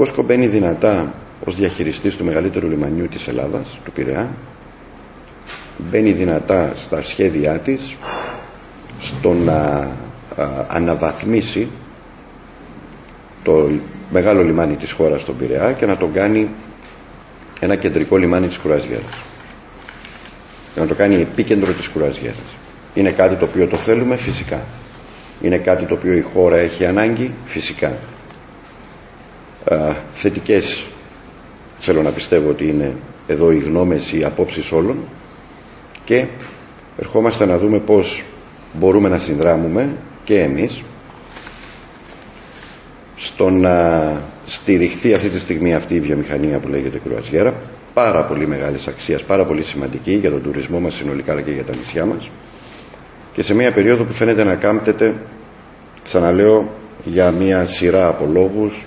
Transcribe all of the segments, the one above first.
Κόσκο μπαίνει δυνατά ως διαχειριστής του μεγαλύτερου λιμανιού της Ελλάδας, του Πειραιά. Μπαίνει δυνατά στα σχέδιά της στο να αναβαθμίσει το μεγάλο λιμάνι της χώρας τον Πειραιά και να τον κάνει ένα κεντρικό λιμάνι της Κουραζιέρας και να το κάνει επίκεντρο της Κουραζιέρας είναι κάτι το οποίο το θέλουμε φυσικά. Είναι κάτι το οποίο η χώρα έχει ανάγκη φυσικά Α, θετικές. Θέλω να πιστεύω ότι είναι εδώ οι γνώμες οι απόψεις όλων. Και ερχόμαστε να δούμε πως μπορούμε να συνδράμουμε και εμείς στο να στηριχθεί αυτή τη στιγμή αυτή η βιομηχανία που λέγεται Κρουαζιέρα. Πάρα πολύ μεγάλης αξίας, πάρα πολύ σημαντική για τον τουρισμό μας συνολικά αλλά και για τα νησιά μας. Και σε μια περίοδο που φαίνεται να κάμπτεται ξαναλέω για μια σειρά από λόγους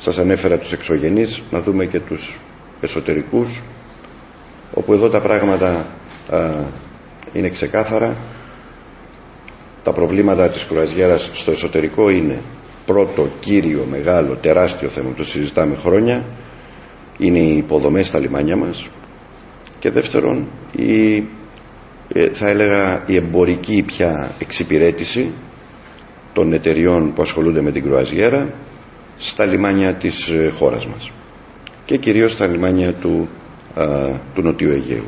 σας ανέφερα τους εξωγενείς να δούμε και τους εσωτερικούς όπου εδώ τα πράγματα α, είναι ξεκάθαρα. Τα προβλήματα της κουραζιέρας στο εσωτερικό είναι πρώτο, κύριο, μεγάλο, τεράστιο θέμα το συζητάμε χρόνια. Είναι οι υποδομές στα λιμάνια μας. Και δεύτερον η, ε, θα έλεγα η εμπορική πια εξυπηρέτηση των εταιριών που ασχολούνται με την κρουαζιέρα στα λιμάνια της ε, χώρας μας και κυρίως στα λιμάνια του, α, του Νοτιού Αιγαίου.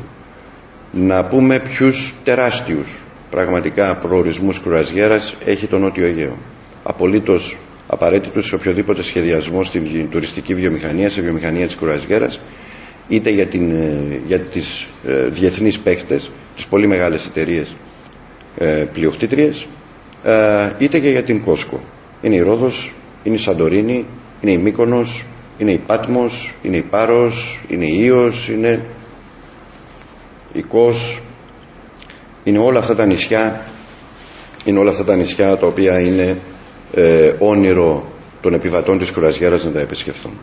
Να πούμε ποιους τεράστιους πραγματικά προορισμούς κρουαζιέρας έχει το Νότιο Αιγαίο. Απολύτως απαραίτητος σε οποιοδήποτε σχεδιασμό στην τουριστική βιομηχανία, σε βιομηχανία της κουραζιέρας είτε για, την, ε, για τις ε, διεθνείς παίχτες τις πολύ μεγάλες εταιρείες ε, πλειοκτήτριες ε, είτε και για την Κόσκο. Είναι η Ρόδος, είναι η Σαντορίνη είναι η Μύκονος, είναι η Πάτμος είναι η Πάρος, είναι η Ήος είναι η Κος. Είναι όλα αυτά τα νησιά είναι όλα αυτά τα νησιά τα οποία είναι ε, όνειρο των επιβατών της κουραζιέρας να τα επισκεφθούν